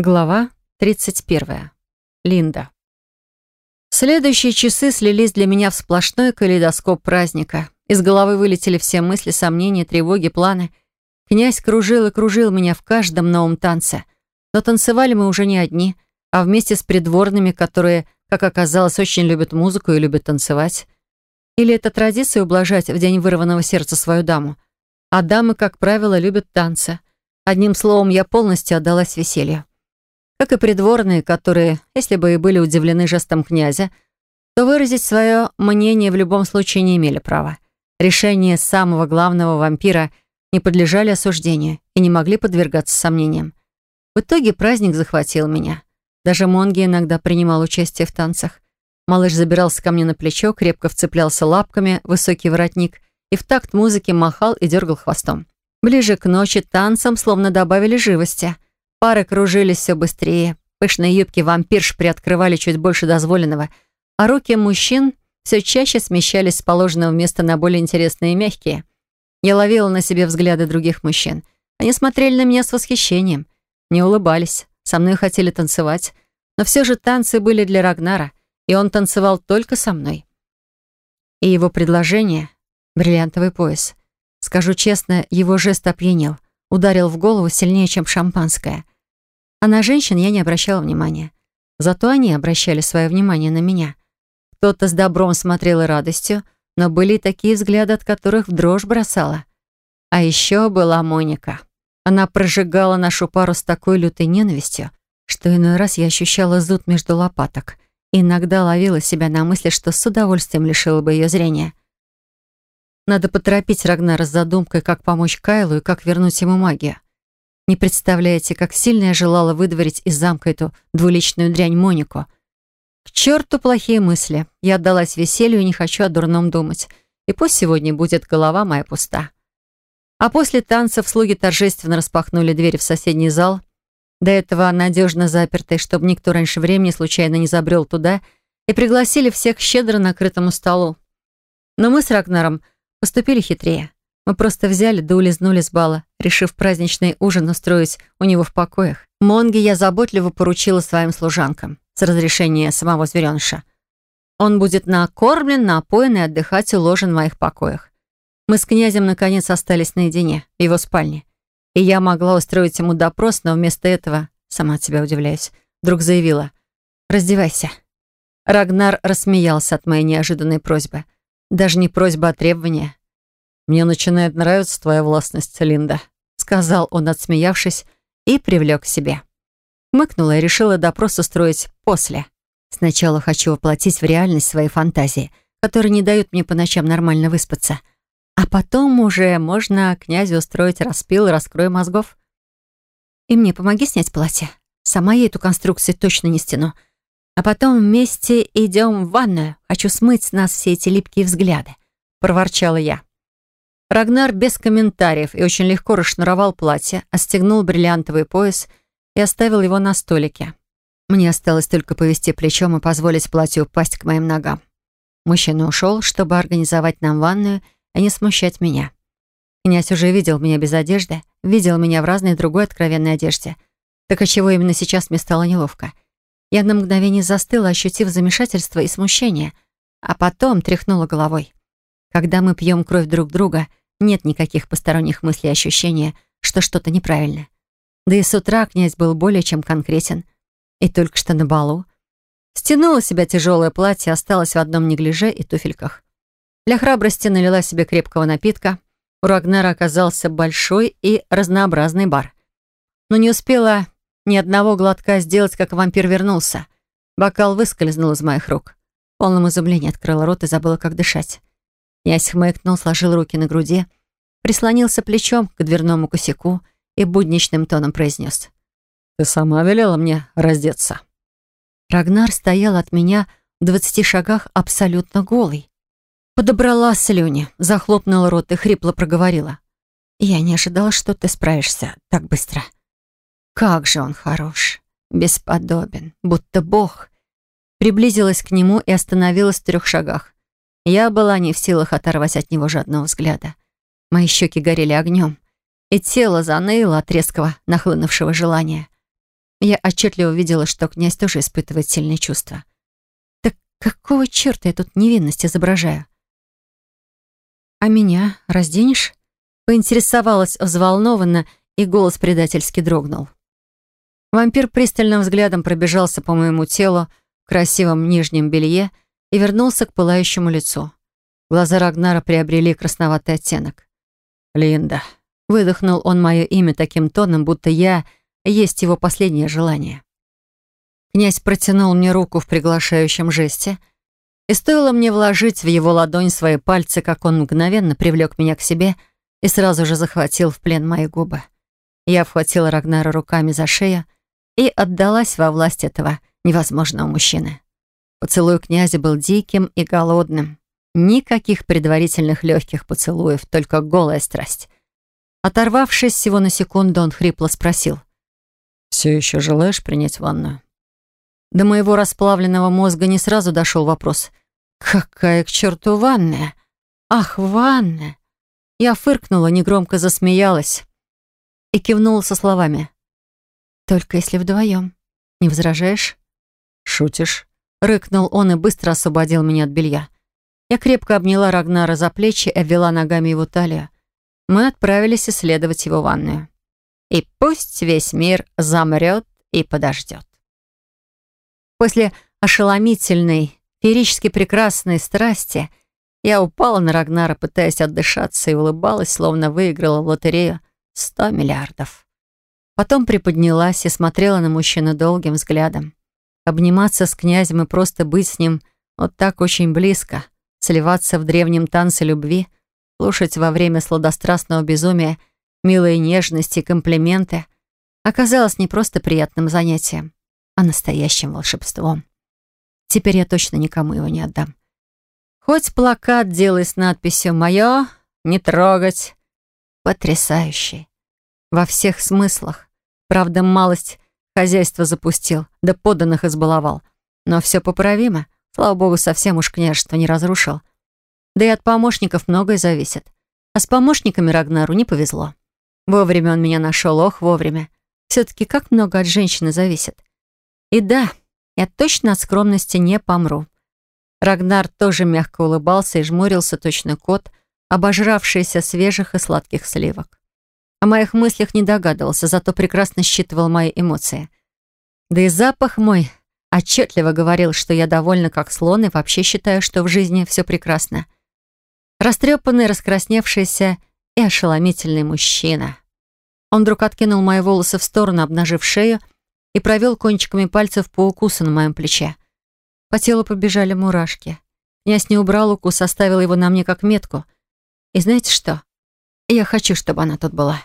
Глава 31. Линда. Следующие часы слились для меня в сплошной калейдоскоп праздника. Из головы вылетели все мысли, сомнения, тревоги, планы. Князь кружил и кружил меня в каждом новом танце. Но танцевали мы уже не одни, а вместе с придворными, которые, как оказалось, очень любят музыку и любят танцевать. Или это традиция ублажать в день вырванного сердца свою даму? А дамы, как правило, любят танцы. Одним словом, я полностью отдалась веселью как и придворные, которые, если бы и были удивлены жестом князя, то выразить свое мнение в любом случае не имели права. Решения самого главного вампира не подлежали осуждению и не могли подвергаться сомнениям. В итоге праздник захватил меня. Даже Монги иногда принимал участие в танцах. Малыш забирался ко мне на плечо, крепко вцеплялся лапками в высокий воротник и в такт музыки махал и дергал хвостом. Ближе к ночи танцам словно добавили живости — Пары кружились все быстрее. Пышные юбки вампирш приоткрывали чуть больше дозволенного, а руки мужчин все чаще смещались с положенного места на более интересные и мягкие. Я ловила на себе взгляды других мужчин. Они смотрели на меня с восхищением, не улыбались, со мной хотели танцевать. Но все же танцы были для Рагнара, и он танцевал только со мной. И его предложение — бриллиантовый пояс. Скажу честно, его жест опьянел, ударил в голову сильнее, чем шампанское. А на женщин я не обращала внимания. Зато они обращали свое внимание на меня. Кто-то с добром смотрел и радостью, но были такие взгляды, от которых в дрожь бросала. А еще была Моника. Она прожигала нашу пару с такой лютой ненавистью, что иной раз я ощущала зуд между лопаток иногда ловила себя на мысли, что с удовольствием лишила бы ее зрения. Надо поторопить Рагнара с задумкой, как помочь Кайлу и как вернуть ему магию. Не представляете, как сильно я желала выдворить из замка эту двуличную дрянь Монику. К черту плохие мысли. Я отдалась веселью и не хочу о дурном думать. И пусть сегодня будет голова моя пуста. А после танцев слуги торжественно распахнули двери в соседний зал, до этого надежно запертый, чтобы никто раньше времени случайно не забрел туда, и пригласили всех щедро накрытому столу. Но мы с Рагнаром поступили хитрее. Мы просто взяли да улизнули с бала, решив праздничный ужин устроить у него в покоях. Монги я заботливо поручила своим служанкам с разрешения самого звереныша. Он будет накормлен, напоен и отдыхать уложен в моих покоях. Мы с князем наконец остались наедине, в его спальне. И я могла устроить ему допрос, но вместо этого, сама от себя удивляюсь, вдруг заявила «Раздевайся». Рагнар рассмеялся от моей неожиданной просьбы. Даже не просьба, а требования. «Мне начинает нравиться твоя властность, Линда», сказал он, отсмеявшись, и привлек к себе. Мыкнула и решила допрос устроить после. Сначала хочу воплотить в реальность свои фантазии, которые не дают мне по ночам нормально выспаться. А потом уже можно князю устроить распил и раскрой мозгов. И мне помоги снять платье. Сама я эту конструкцию точно не стяну. А потом вместе идем в ванную. Хочу смыть с нас все эти липкие взгляды. Проворчала я. Рагнар без комментариев и очень легко расшнуровал платье, остегнул бриллиантовый пояс и оставил его на столике. Мне осталось только повести плечом и позволить платью упасть к моим ногам. Мужчина ушел, чтобы организовать нам ванную и не смущать меня. Князь уже видел меня без одежды, видел меня в разной другой откровенной одежде. Так отчего именно сейчас мне стало неловко? Я на мгновение застыла, ощутив замешательство и смущение, а потом тряхнула головой. Когда мы пьем кровь друг друга, нет никаких посторонних мыслей и ощущения, что что-то неправильно. Да и с утра князь был более чем конкретен. И только что на балу. Стянула себя тяжелое платье, осталась в одном неглиже и туфельках. Для храбрости налила себе крепкого напитка. У Рагнара оказался большой и разнообразный бар. Но не успела ни одного глотка сделать, как вампир вернулся. Бокал выскользнул из моих рук. В полном изумлении открыла рот и забыла, как дышать. Князь хмыкнул, сложил руки на груди, прислонился плечом к дверному косяку и будничным тоном произнес. «Ты сама велела мне раздеться». Рагнар стоял от меня в двадцати шагах абсолютно голый. Подобрала слюни, захлопнула рот и хрипло проговорила. «Я не ожидала, что ты справишься так быстро». «Как же он хорош, бесподобен, будто бог». Приблизилась к нему и остановилась в трех шагах. Я была не в силах оторвать от него жадного взгляда. Мои щеки горели огнем, и тело заныло от резкого нахлынувшего желания. Я отчетливо видела, что князь тоже испытывает сильные чувства. Так какого черта я тут невинность изображаю? «А меня разденешь?» Поинтересовалась взволнованно, и голос предательски дрогнул. Вампир пристальным взглядом пробежался по моему телу в красивом нижнем белье и вернулся к пылающему лицу. Глаза Рагнара приобрели красноватый оттенок. «Линда», — выдохнул он мое имя таким тоном, будто я есть его последнее желание. Князь протянул мне руку в приглашающем жесте, и стоило мне вложить в его ладонь свои пальцы, как он мгновенно привлек меня к себе и сразу же захватил в плен мои губы. Я вхватила Рагнара руками за шею и отдалась во власть этого невозможного мужчины. Поцелуй князя был диким и голодным. Никаких предварительных легких поцелуев, только голая страсть. Оторвавшись всего на секунду, он хрипло спросил. «Все еще желаешь принять ванну?» До моего расплавленного мозга не сразу дошел вопрос. «Какая к черту ванная? Ах, ванная!» Я фыркнула, негромко засмеялась и кивнула со словами. «Только если вдвоем. Не возражаешь?» «Шутишь?» — рыкнул он и быстро освободил меня от белья. Я крепко обняла Рагнара за плечи и обвела ногами его талию. Мы отправились исследовать его ванную. И пусть весь мир замрет и подождет. После ошеломительной, феерически прекрасной страсти я упала на Рагнара, пытаясь отдышаться, и улыбалась, словно выиграла в лотерею сто миллиардов. Потом приподнялась и смотрела на мужчину долгим взглядом. Обниматься с князем и просто быть с ним вот так очень близко, сливаться в древнем танце любви, слушать во время сладострастного безумия милые нежности и комплименты оказалось не просто приятным занятием, а настоящим волшебством. Теперь я точно никому его не отдам. Хоть плакат делай с надписью «Мое, не трогать». Потрясающий. Во всех смыслах. Правда, малость хозяйство запустил, да поданных избаловал. Но все поправимо. Слава богу, совсем уж княжество не разрушил. Да и от помощников многое зависит. А с помощниками Рагнару не повезло. Вовремя он меня нашел, ох, вовремя. Все-таки как много от женщины зависит. И да, я точно от скромности не помру. Рагнар тоже мягко улыбался и жмурился точно кот, обожравшийся свежих и сладких сливок. О моих мыслях не догадывался, зато прекрасно считывал мои эмоции. Да и запах мой отчетливо говорил, что я довольна как слон и вообще считаю, что в жизни все прекрасно. Растрепанный, раскрасневшийся и ошеломительный мужчина. Он вдруг откинул мои волосы в сторону, обнажив шею, и провел кончиками пальцев по укусу на моем плече. По телу побежали мурашки. Князь не убрал укус, оставил его на мне как метку. И знаете что? Я хочу, чтобы она тут была.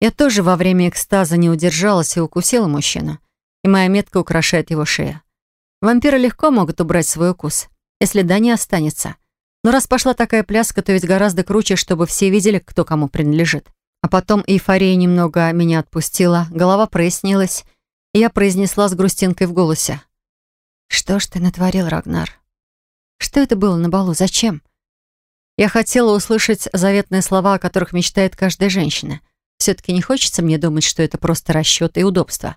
Я тоже во время экстаза не удержалась и укусила мужчину. И моя метка украшает его шею. Вампиры легко могут убрать свой укус, если да не останется. Но раз пошла такая пляска, то ведь гораздо круче, чтобы все видели, кто кому принадлежит. А потом эйфория немного меня отпустила, голова прояснилась, и я произнесла с грустинкой в голосе. «Что ж ты натворил, Рагнар? Что это было на балу? Зачем?» Я хотела услышать заветные слова, о которых мечтает каждая женщина. Все-таки не хочется мне думать, что это просто расчет и удобство.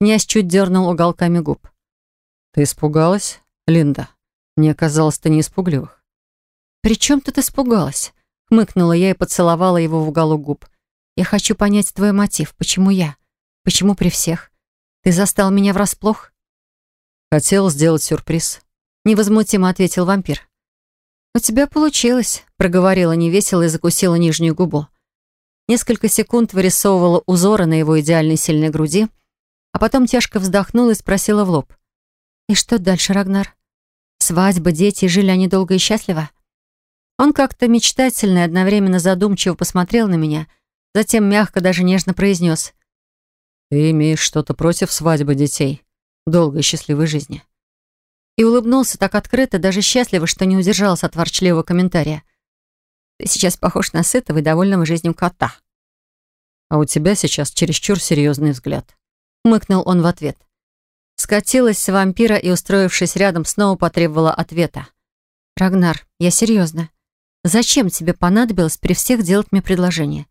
Князь чуть дернул уголками губ. «Ты испугалась, Линда? Мне казалось, ты не испугливых». «При чем тут испугалась?» Хмыкнула я и поцеловала его в уголок губ. «Я хочу понять твой мотив. Почему я? Почему при всех? Ты застал меня врасплох?» «Хотел сделать сюрприз», — невозмутимо ответил вампир. «У тебя получилось», — проговорила невесело и закусила нижнюю губу. Несколько секунд вырисовывала узоры на его идеальной сильной груди, а потом тяжко вздохнула и спросила в лоб. «И что дальше, Рагнар? Свадьба, дети, жили они долго и счастливо?» Он как-то мечтательно и одновременно задумчиво посмотрел на меня, затем мягко, даже нежно произнес. «Ты имеешь что-то против свадьбы детей, долгой счастливой жизни?» И улыбнулся так открыто, даже счастливо, что не удержался от ворчливого комментария. «Ты сейчас похож на сытого и довольного жизнью кота». «А у тебя сейчас чересчур серьезный взгляд», — мыкнул он в ответ. Скатилась с вампира и, устроившись рядом, снова потребовала ответа. «Рагнар, я серьезно. Зачем тебе понадобилось при всех делать мне предложение?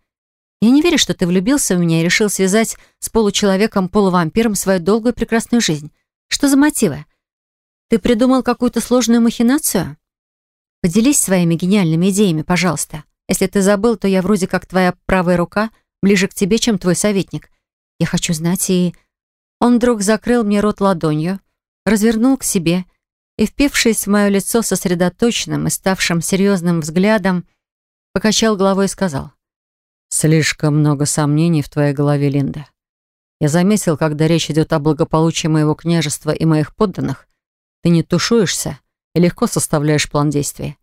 Я не верю, что ты влюбился в меня и решил связать с получеловеком-полувампиром свою долгую прекрасную жизнь. Что за мотивы? Ты придумал какую-то сложную махинацию? Поделись своими гениальными идеями, пожалуйста. Если ты забыл, то я вроде как твоя правая рука, ближе к тебе, чем твой советник. Я хочу знать и...» Он вдруг закрыл мне рот ладонью, развернул к себе и, впившись в мое лицо сосредоточенным и ставшим серьезным взглядом, покачал головой и сказал. «Слишком много сомнений в твоей голове, Линда. Я заметил, когда речь идет о благополучии моего княжества и моих подданных, ты не тушуешься и легко составляешь план действий.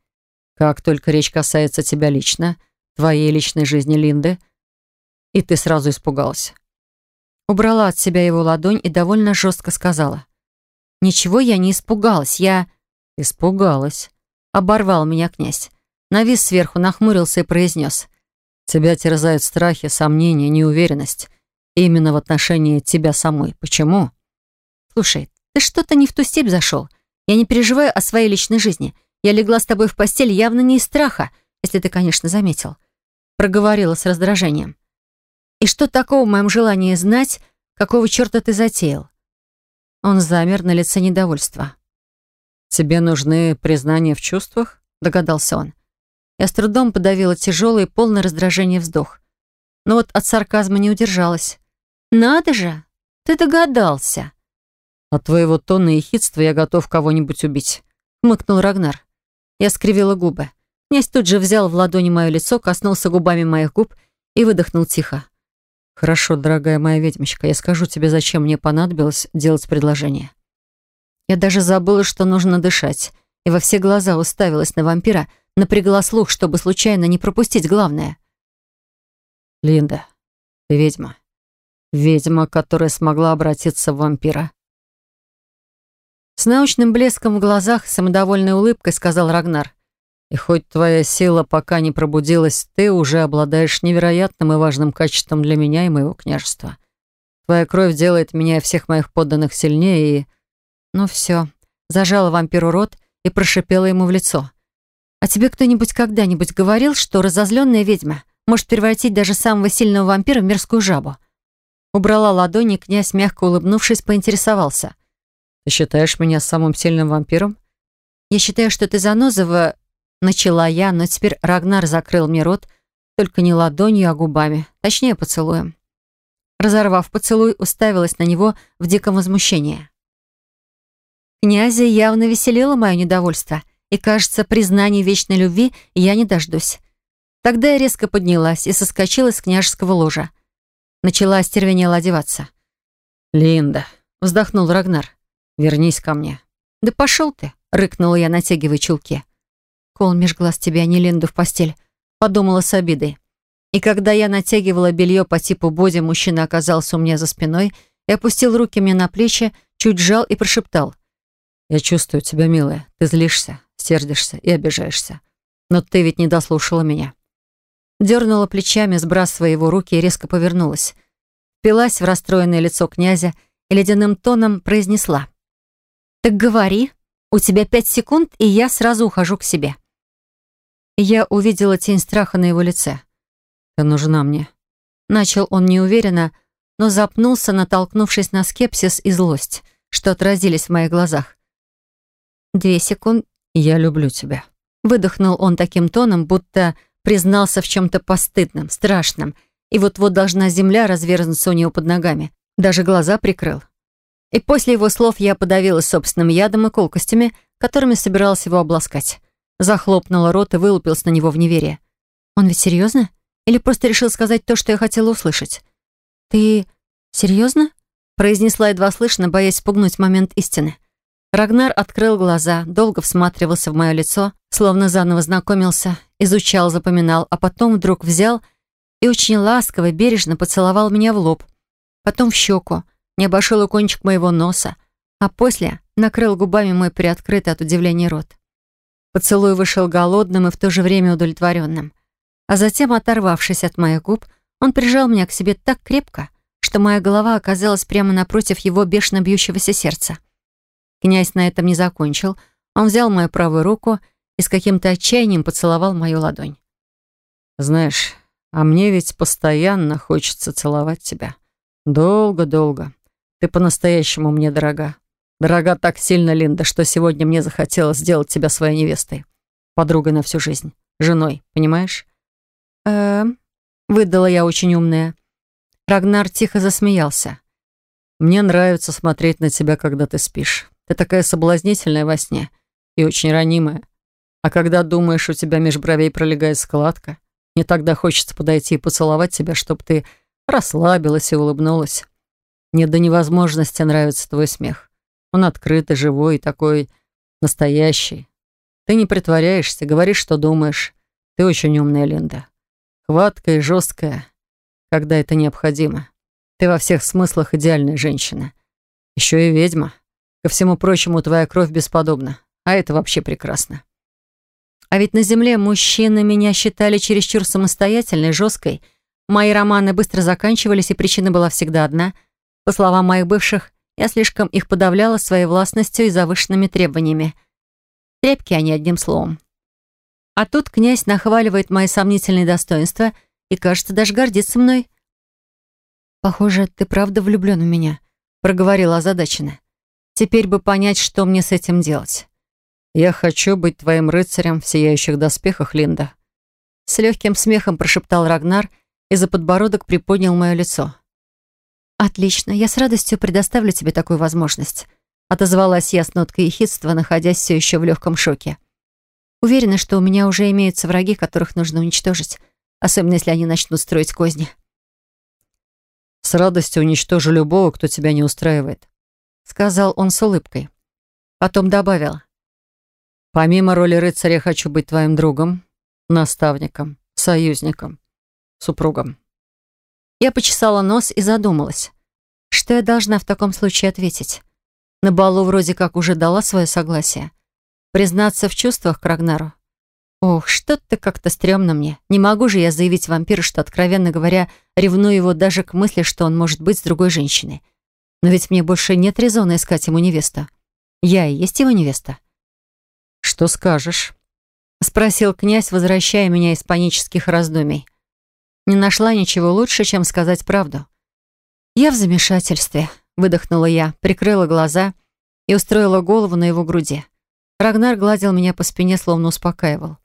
Как только речь касается тебя лично, твоей личной жизни Линды, и ты сразу испугалась. Убрала от себя его ладонь и довольно жестко сказала. «Ничего я не испугалась, я...» «Испугалась», — оборвал меня князь. Навис сверху, нахмурился и произнес. «Тебя терзают страхи, сомнения, неуверенность. Именно в отношении тебя самой. Почему?» «Слушай, ты что-то не в ту степь зашел. Я не переживаю о своей личной жизни. Я легла с тобой в постель явно не из страха, если ты, конечно, заметил». Проговорила с раздражением. «И что такого в моем желании знать, какого черта ты затеял?» Он замер на лице недовольства. «Тебе нужны признания в чувствах?» догадался он. Я с трудом подавила тяжелый, полный раздражения вздох. Но вот от сарказма не удержалась. «Надо же! Ты догадался!» «От твоего тона и хитства я готов кого-нибудь убить», — мыкнул Рагнар. Я скривила губы. Князь тут же взял в ладони мое лицо, коснулся губами моих губ и выдохнул тихо. «Хорошо, дорогая моя ведьмочка, я скажу тебе, зачем мне понадобилось делать предложение». Я даже забыла, что нужно дышать, и во все глаза уставилась на вампира, напрягла слух, чтобы случайно не пропустить главное. «Линда, ты ведьма. Ведьма, которая смогла обратиться в вампира». С научным блеском в глазах, самодовольной улыбкой сказал Рагнар. И хоть твоя сила пока не пробудилась, ты уже обладаешь невероятным и важным качеством для меня и моего княжества. Твоя кровь делает меня и всех моих подданных сильнее и... Ну все, зажала вампиру рот и прошипела ему в лицо. А тебе кто-нибудь когда-нибудь говорил, что разозленная ведьма может превратить даже самого сильного вампира в мерзкую жабу? Убрала ладони, князь, мягко улыбнувшись, поинтересовался. «Ты считаешь меня самым сильным вампиром?» «Я считаю, что ты занозова Начала я, но теперь Рагнар закрыл мне рот, только не ладонью, а губами, точнее поцелуем. Разорвав поцелуй, уставилась на него в диком возмущении. Князя явно веселило мое недовольство, и, кажется, признаний вечной любви я не дождусь. Тогда я резко поднялась и соскочила с княжеского ложа. Начала остервенело одеваться. «Линда», — вздохнул Рагнар, — «вернись ко мне». «Да пошел ты», — рыкнула я, натягивая чулки. Кол меж глаз тебя, а не Линду в постель. Подумала с обидой. И когда я натягивала белье по типу боди, мужчина оказался у меня за спиной и опустил руки мне на плечи, чуть сжал и прошептал. «Я чувствую тебя, милая. Ты злишься, сердишься и обижаешься. Но ты ведь не дослушала меня». Дернула плечами, сбрасывая его руки, и резко повернулась. Впилась в расстроенное лицо князя и ледяным тоном произнесла. «Так говори, у тебя пять секунд, и я сразу ухожу к себе». Я увидела тень страха на его лице. «Ты нужна мне». Начал он неуверенно, но запнулся, натолкнувшись на скепсис и злость, что отразились в моих глазах. «Две секунды. Я люблю тебя». Выдохнул он таким тоном, будто признался в чем-то постыдном, страшном, и вот-вот должна земля разверзнуться у него под ногами. Даже глаза прикрыл. И после его слов я подавилась собственным ядом и колкостями, которыми собиралась его обласкать захлопнула рот и вылупился на него в неверие. «Он ведь серьезно? Или просто решил сказать то, что я хотела услышать?» «Ты серьезно?» произнесла едва слышно, боясь спугнуть момент истины. Рагнар открыл глаза, долго всматривался в мое лицо, словно заново знакомился, изучал, запоминал, а потом вдруг взял и очень ласково, бережно поцеловал меня в лоб, потом в щеку, не обошел и кончик моего носа, а после накрыл губами мой приоткрытый от удивления рот. Поцелуй вышел голодным и в то же время удовлетворенным. А затем, оторвавшись от моих губ, он прижал меня к себе так крепко, что моя голова оказалась прямо напротив его бешено бьющегося сердца. Князь на этом не закончил. Он взял мою правую руку и с каким-то отчаянием поцеловал мою ладонь. «Знаешь, А мне ведь постоянно хочется целовать тебя. Долго-долго. Ты по-настоящему мне дорога. Дорога так сильно, Линда, что сегодня мне захотелось сделать тебя своей невестой. Подругой на всю жизнь. Женой, понимаешь? Эм, выдала я очень умная. Рагнар тихо засмеялся. Мне нравится смотреть на тебя, когда ты спишь. Ты такая соблазнительная во сне и очень ранимая. А когда думаешь, у тебя меж бровей пролегает складка, мне тогда хочется подойти и поцеловать тебя, чтобы ты расслабилась и улыбнулась. Мне до невозможности нравится твой смех. Он открытый, живой, такой настоящий. Ты не притворяешься, говоришь, что думаешь. Ты очень умная, Линда. Хваткая и жесткая, когда это необходимо. Ты во всех смыслах идеальная женщина. Еще и ведьма. Ко всему прочему, твоя кровь бесподобна. А это вообще прекрасно. А ведь на земле мужчины меня считали чересчур самостоятельной, жесткой. Мои романы быстро заканчивались, и причина была всегда одна. По словам моих бывших, я слишком их подавляла своей властностью и завышенными требованиями. Трепки они одним словом. А тут князь нахваливает мои сомнительные достоинства и, кажется, даже гордится мной. «Похоже, ты правда влюблен в меня», — проговорила озадаченно. «Теперь бы понять, что мне с этим делать». «Я хочу быть твоим рыцарем в сияющих доспехах, Линда». С легким смехом прошептал Рагнар и за подбородок приподнял мое лицо. «Отлично, я с радостью предоставлю тебе такую возможность», отозвалась я с ноткой ехидства, находясь все еще в легком шоке. Уверена, что у меня уже имеются враги, которых нужно уничтожить, особенно если они начнут строить козни. «С радостью уничтожу любого, кто тебя не устраивает», сказал он с улыбкой. Потом добавил. Помимо роли рыцаря, хочу быть твоим другом, наставником, союзником, супругом. Я почесала нос и задумалась. Что я должна в таком случае ответить? На балу вроде как уже дала свое согласие. Признаться в чувствах к Рагнару? Ох, что-то как-то стрёмно мне. Не могу же я заявить вампиру, что, откровенно говоря, ревную его даже к мысли, что он может быть с другой женщиной. Но ведь мне больше нет резона искать ему невесту. Я и есть его невеста. «Что скажешь?» — спросил князь, возвращая меня из панических раздумий. Не нашла ничего лучше, чем сказать правду. «Я в замешательстве», — выдохнула я, прикрыла глаза и устроила голову на его груди. Рагнар гладил меня по спине, словно успокаивал.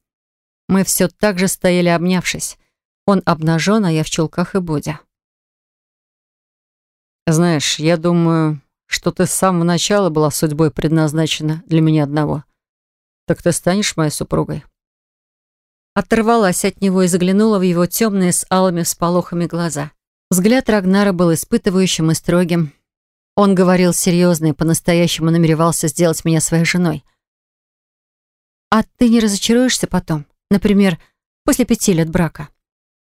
Мы все так же стояли, обнявшись. Он обнажен, а я в чулках и боди. «Знаешь, я думаю, что ты с самого начала была судьбой предназначена для меня одного. «Так ты станешь моей супругой?» Оторвалась от него и заглянула в его темные с алыми всполохами глаза. Взгляд Рагнара был испытывающим и строгим. Он говорил серьезно и по-настоящему намеревался сделать меня своей женой. «А ты не разочаруешься потом? Например, после пяти лет брака?»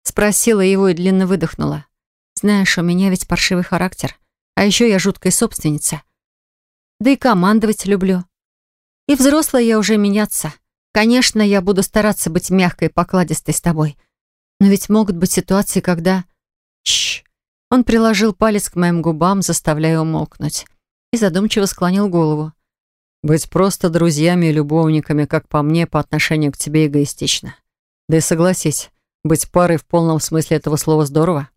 Спросила его и длинно выдохнула. «Знаешь, у меня ведь паршивый характер. А еще я жуткая собственница. Да и командовать люблю. И взрослая я уже меняться. Конечно, я буду стараться быть мягкой и покладистой с тобой. Но ведь могут быть ситуации, когда... Он приложил палец к моим губам, заставляя умолкнуть. И задумчиво склонил голову. Быть просто друзьями и любовниками, как по мне, по отношению к тебе эгоистично. Да и согласись, быть парой в полном смысле этого слова здорово.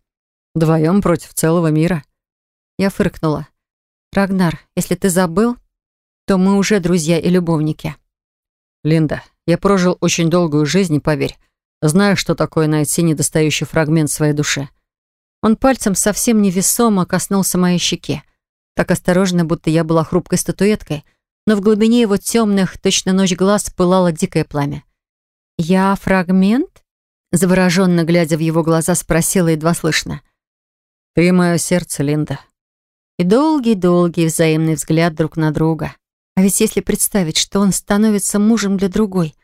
Вдвоем против целого мира. Я фыркнула. «Рагнар, если ты забыл, то мы уже друзья и любовники. Линда, я прожил очень долгую жизнь, поверь. Знаю, что такое найти недостающий фрагмент своей души. Он пальцем совсем невесомо коснулся моей щеки. Так осторожно, будто я была хрупкой статуэткой, но в глубине его темных, точно ночь глаз, пылало дикое пламя. «Я фрагмент?» Завороженно глядя в его глаза, спросила едва слышно. «Ты мое сердце, Линда». И долгий-долгий взаимный взгляд друг на друга. А ведь если представить, что он становится мужем для другой,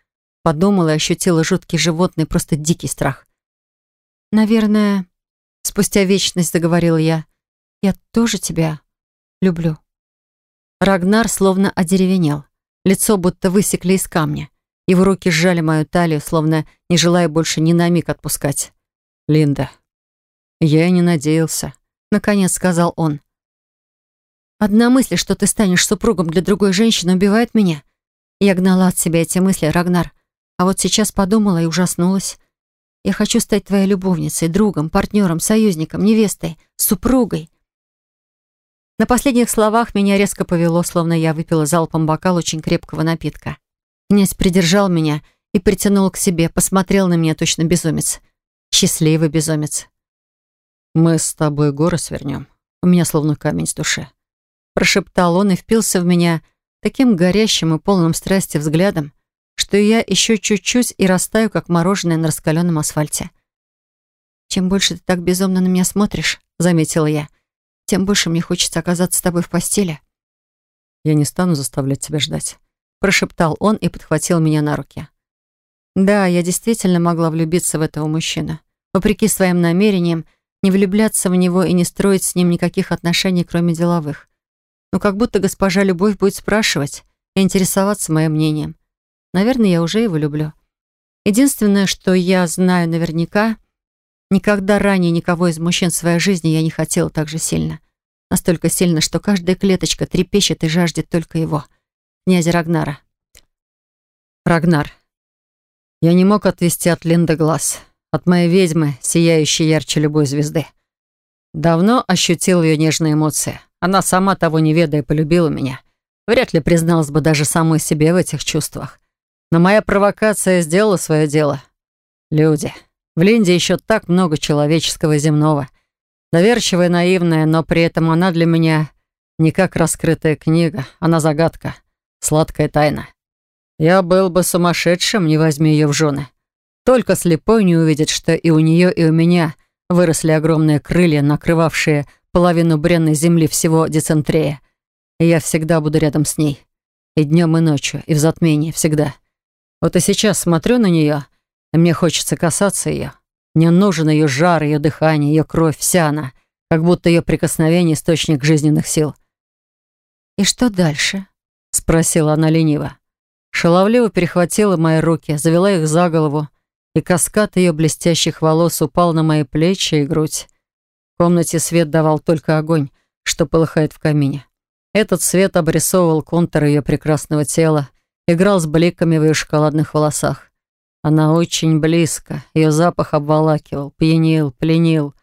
подумала и ощутила жуткий животный, просто дикий страх. «Наверное, спустя вечность заговорила я, я тоже тебя люблю». Рагнар словно одеревенел. Лицо будто высекли из камня. Его руки сжали мою талию, словно не желая больше ни на миг отпускать. «Линда, я и не надеялся», — наконец сказал он. Одна мысль, что ты станешь супругом для другой женщины, убивает меня. Я гнала от себя эти мысли, Рагнар. А вот сейчас подумала и ужаснулась. Я хочу стать твоей любовницей, другом, партнером, союзником, невестой, супругой. На последних словах меня резко повело, словно я выпила залпом бокал очень крепкого напитка. Князь придержал меня и притянул к себе, посмотрел на меня точно безумец. Счастливый безумец. «Мы с тобой горы свернем. У меня словно камень с души». Прошептал он и впился в меня таким горящим и полным страсти взглядом, что я еще чуть-чуть и растаю, как мороженое на раскаленном асфальте. «Чем больше ты так безумно на меня смотришь», — заметила я, «тем больше мне хочется оказаться с тобой в постели». «Я не стану заставлять тебя ждать», — прошептал он и подхватил меня на руки. Да, я действительно могла влюбиться в этого мужчину. Вопреки своим намерениям, не влюбляться в него и не строить с ним никаких отношений, кроме деловых. Но как будто госпожа Любовь будет спрашивать и интересоваться моим мнением. Наверное, я уже его люблю. Единственное, что я знаю наверняка, никогда ранее никого из мужчин в своей жизни я не хотела так же сильно. Настолько сильно, что каждая клеточка трепещет и жаждет только его, князя Рагнара. Рагнар. Я не мог отвести от Линды глаз от моей ведьмы, сияющей ярче любой звезды. Давно ощутил ее нежные эмоции. Она сама того не ведая полюбила меня. Вряд ли призналась бы даже самой себе в этих чувствах. Но моя провокация сделала свое дело. Люди. В Линде еще так много человеческого земного. Доверчивая, наивная, но при этом она для меня не как раскрытая книга, она загадка, сладкая тайна. Я был бы сумасшедшим, не возьми ее в жены. Только слепой не увидит, что и у нее, и у меня выросли огромные крылья, накрывавшие половину бренной земли всего децентрея. И я всегда буду рядом с ней. И днем, и ночью, и в затмении, всегда. Вот и сейчас смотрю на нее, и мне хочется касаться ее. Мне нужен ее жар, ее дыхание, ее кровь, вся она, как будто ее прикосновение — источник жизненных сил. «И что дальше?» — спросила она лениво. Шаловливо перехватила мои руки, завела их за голову, и каскад ее блестящих волос упал на мои плечи и грудь. В комнате свет давал только огонь, что полыхает в камине. Этот свет обрисовывал контур ее прекрасного тела, играл с бликами в ее шоколадных волосах. Она очень близко, ее запах обволакивал, пьянил, пленил.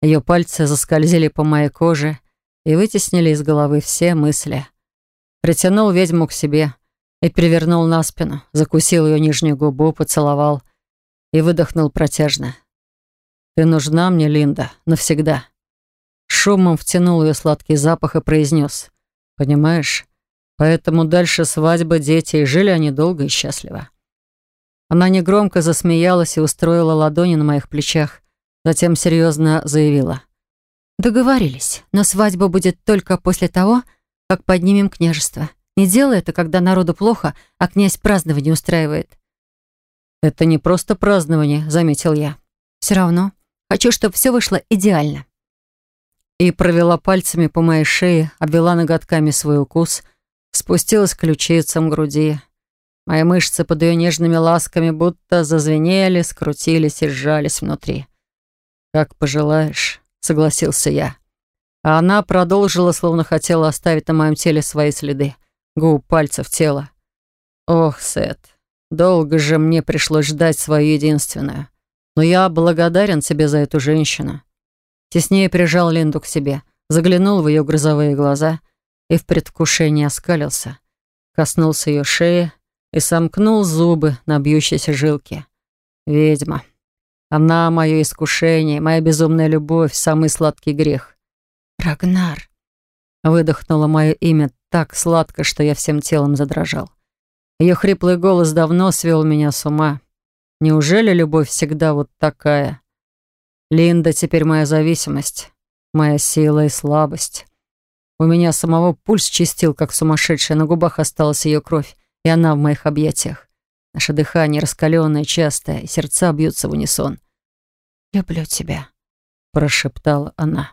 Ее пальцы заскользили по моей коже и вытеснили из головы все мысли. Притянул ведьму к себе и перевернул на спину, закусил ее нижнюю губу, поцеловал — и выдохнул протяжно. «Ты нужна мне, Линда, навсегда». Шумом втянул ее сладкий запах и произнес. «Понимаешь, поэтому дальше свадьба, дети, и жили они долго и счастливо». Она негромко засмеялась и устроила ладони на моих плечах, затем серьезно заявила. «Договорились, но свадьба будет только после того, как поднимем княжество. Не делай это, когда народу плохо, а князь празднование устраивает. «Это не просто празднование», — заметил я. «Все равно. Хочу, чтобы все вышло идеально». И провела пальцами по моей шее, обвела ноготками свой укус, спустилась к ключицам груди. Мои мышцы под ее нежными ласками будто зазвенели, скрутились и сжались внутри. «Как пожелаешь», — согласился я. А она продолжила, словно хотела оставить на моем теле свои следы. Губ, пальцев, тела. «Ох, Сет, Долго же мне пришлось ждать свою единственную. Но я благодарен тебе за эту женщину. Теснее прижал Линду к себе, заглянул в ее грозовые глаза и в предвкушении оскалился. Коснулся ее шеи и сомкнул зубы на бьющейся жилке. Ведьма. Она — мое искушение, моя безумная любовь, самый сладкий грех. «Рагнар!» Выдохнуло мое имя так сладко, что я всем телом задрожал. Ее хриплый голос давно свел меня с ума. Неужели любовь всегда вот такая? Линда теперь моя зависимость, моя сила и слабость. У меня самого пульс чистил, как сумасшедший, на губах осталась ее кровь, и она в моих объятиях. Наше дыхание раскаленное, частое, и сердца бьются в унисон. «Люблю тебя», — прошептала она.